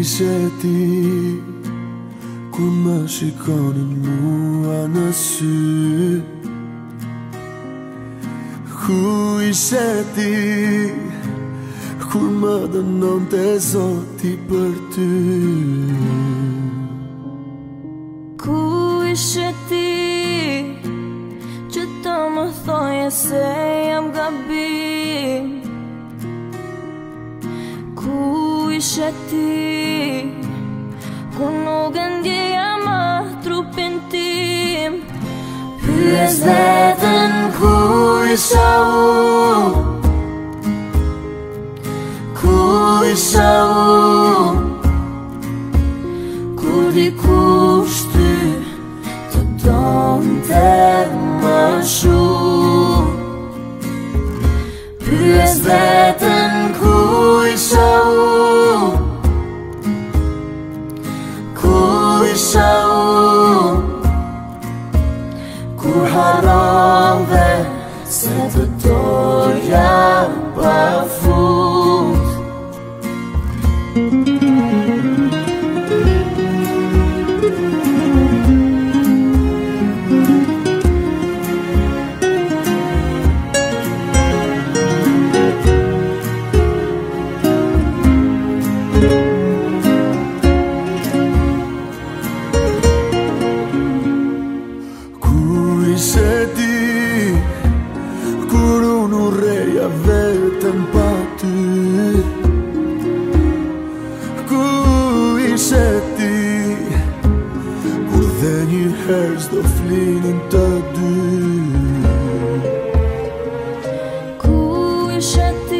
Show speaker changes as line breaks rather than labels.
ishe ti Ku më shikonin mua në sy Ku ishe ti Ku më dënon të
zoti për ty Ku ishe ti Që të më thoje se jam gabim ishe ti Ku nuk e ndjeja ma trupin tim Pyes vetën ku isha u Ku isha
u Kur di kushty të donë të më shumë Pyes vetën ku isha u salve, se te doia para fora.
A vetëm pa ty Ku ishe ti Kur dhe një herës do flinin të dy
Ku ishe ti